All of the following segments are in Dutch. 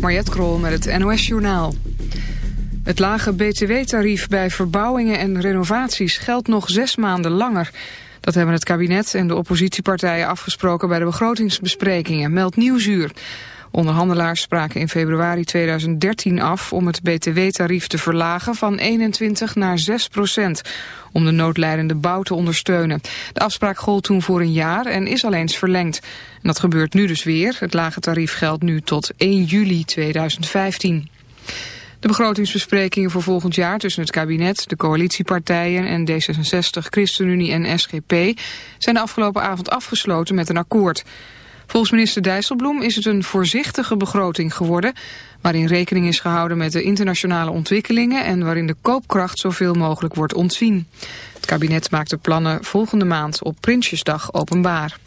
Mariette Krol met het NOS Journaal. Het lage btw-tarief bij verbouwingen en renovaties geldt nog zes maanden langer. Dat hebben het kabinet en de oppositiepartijen afgesproken bij de begrotingsbesprekingen, meldt Nieuwsuur. Onderhandelaars spraken in februari 2013 af om het btw-tarief te verlagen van 21 naar 6 procent, om de noodlijdende bouw te ondersteunen. De afspraak gold toen voor een jaar en is al eens verlengd. En dat gebeurt nu dus weer. Het lage tarief geldt nu tot 1 juli 2015. De begrotingsbesprekingen voor volgend jaar tussen het kabinet, de coalitiepartijen en D66, ChristenUnie en SGP zijn de afgelopen avond afgesloten met een akkoord. Volgens minister Dijsselbloem is het een voorzichtige begroting geworden... waarin rekening is gehouden met de internationale ontwikkelingen... en waarin de koopkracht zoveel mogelijk wordt ontzien. Het kabinet maakt de plannen volgende maand op Prinsjesdag openbaar.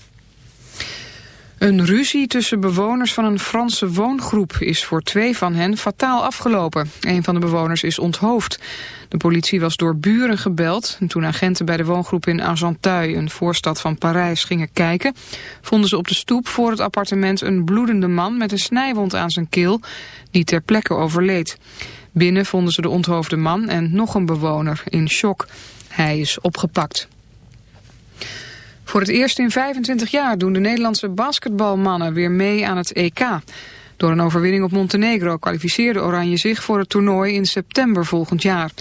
Een ruzie tussen bewoners van een Franse woongroep is voor twee van hen fataal afgelopen. Een van de bewoners is onthoofd. De politie was door buren gebeld. En toen agenten bij de woongroep in Argenteuil, een voorstad van Parijs, gingen kijken... vonden ze op de stoep voor het appartement een bloedende man met een snijwond aan zijn keel... die ter plekke overleed. Binnen vonden ze de onthoofde man en nog een bewoner in shock. Hij is opgepakt. Voor het eerst in 25 jaar doen de Nederlandse basketbalmannen weer mee aan het EK. Door een overwinning op Montenegro kwalificeerde Oranje zich voor het toernooi in september volgend jaar.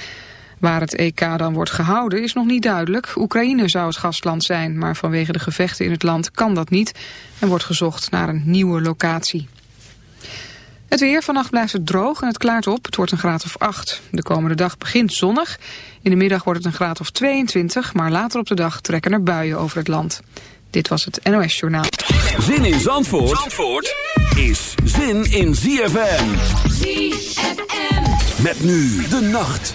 Waar het EK dan wordt gehouden is nog niet duidelijk. Oekraïne zou het gastland zijn, maar vanwege de gevechten in het land kan dat niet. En wordt gezocht naar een nieuwe locatie. Het weer, vannacht blijft het droog en het klaart op. Het wordt een graad of 8. De komende dag begint zonnig. In de middag wordt het een graad of 22, maar later op de dag trekken er buien over het land. Dit was het NOS Journaal. Zin in Zandvoort, Zandvoort is zin in ZFM. ZFM. Met nu de nacht.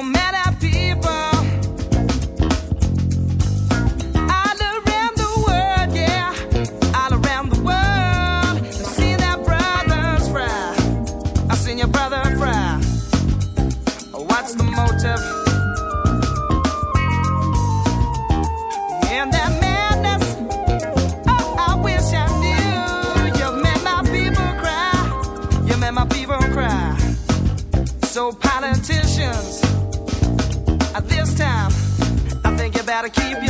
don't matter. gotta keep you.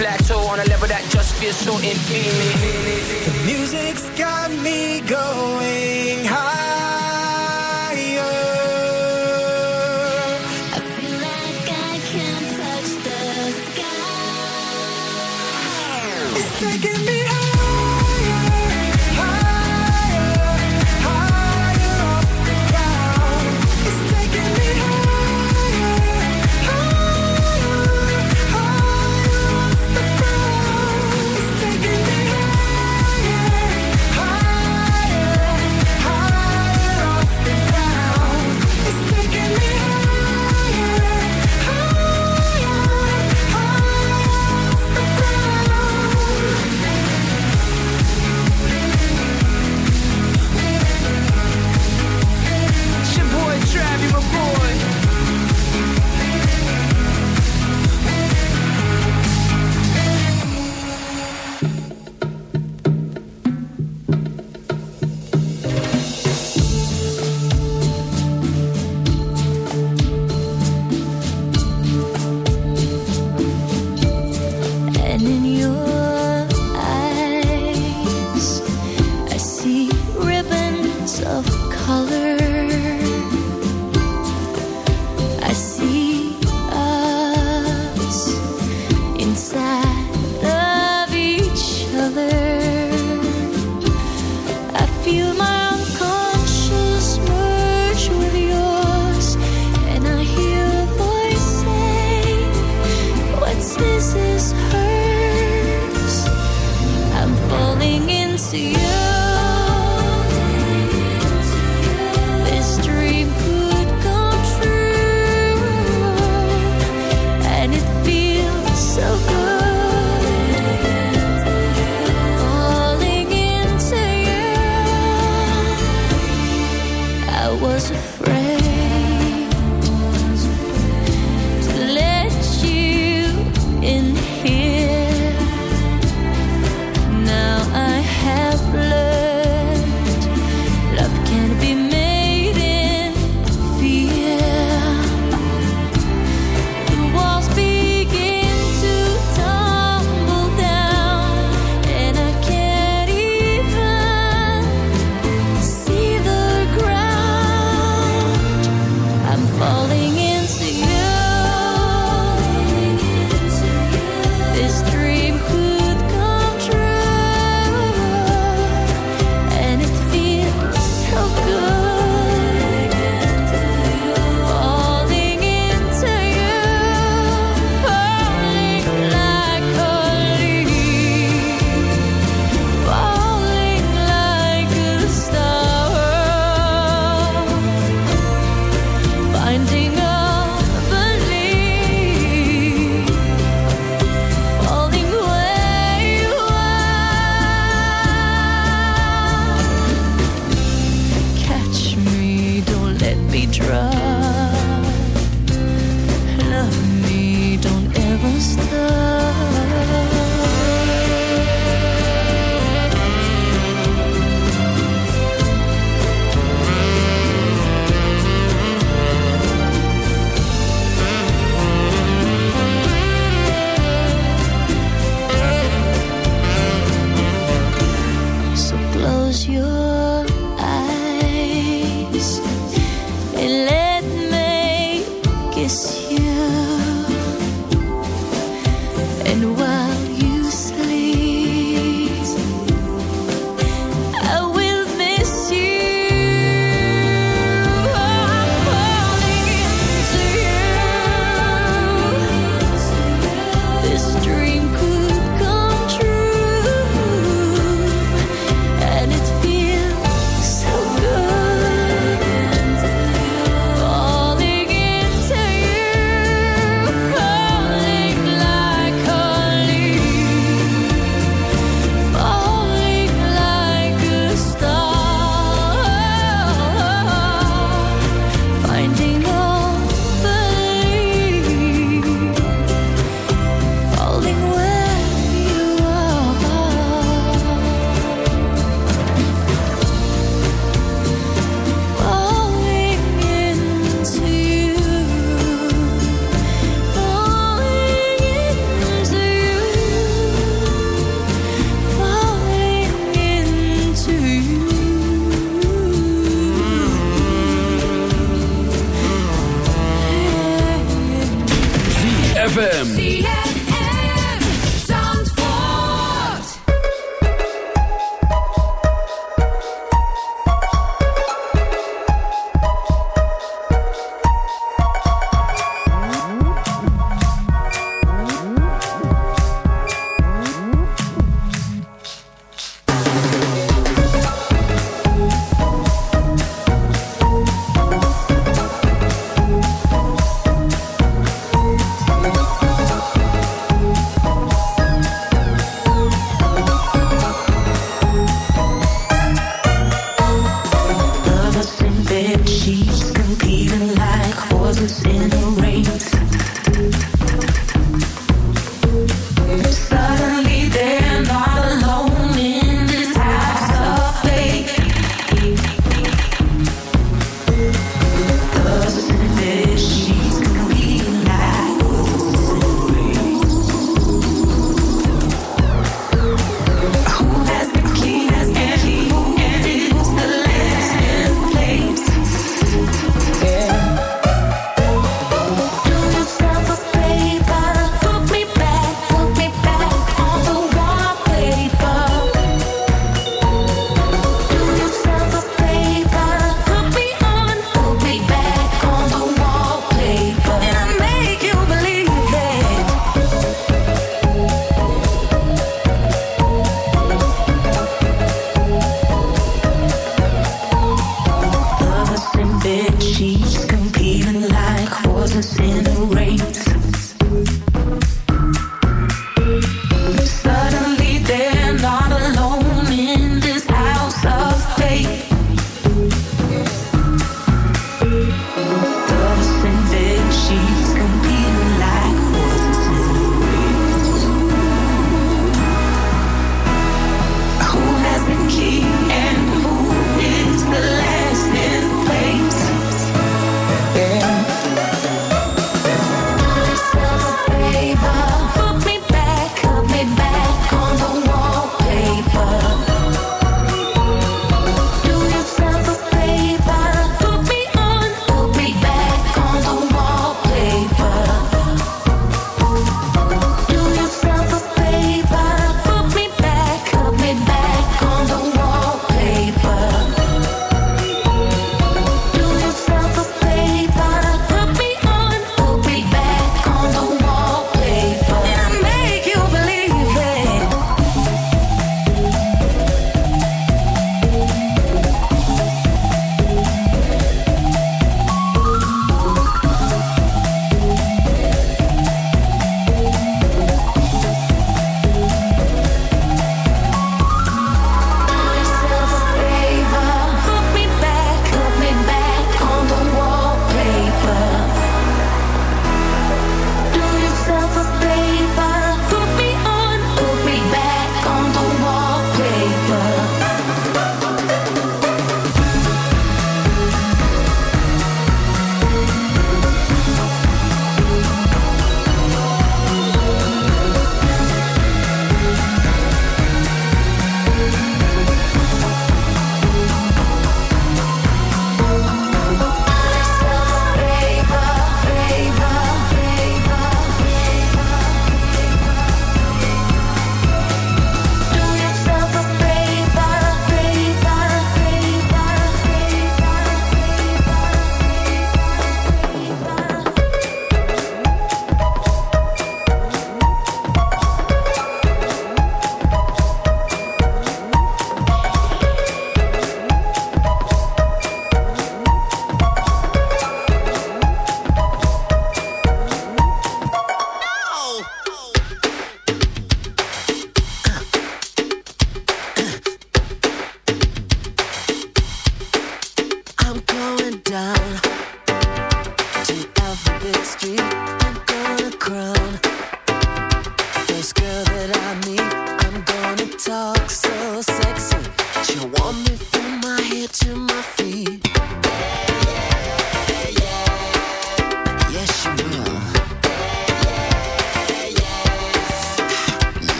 plateau on a level that just feels so infinite. The music's got me going.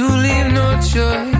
you leave no choice.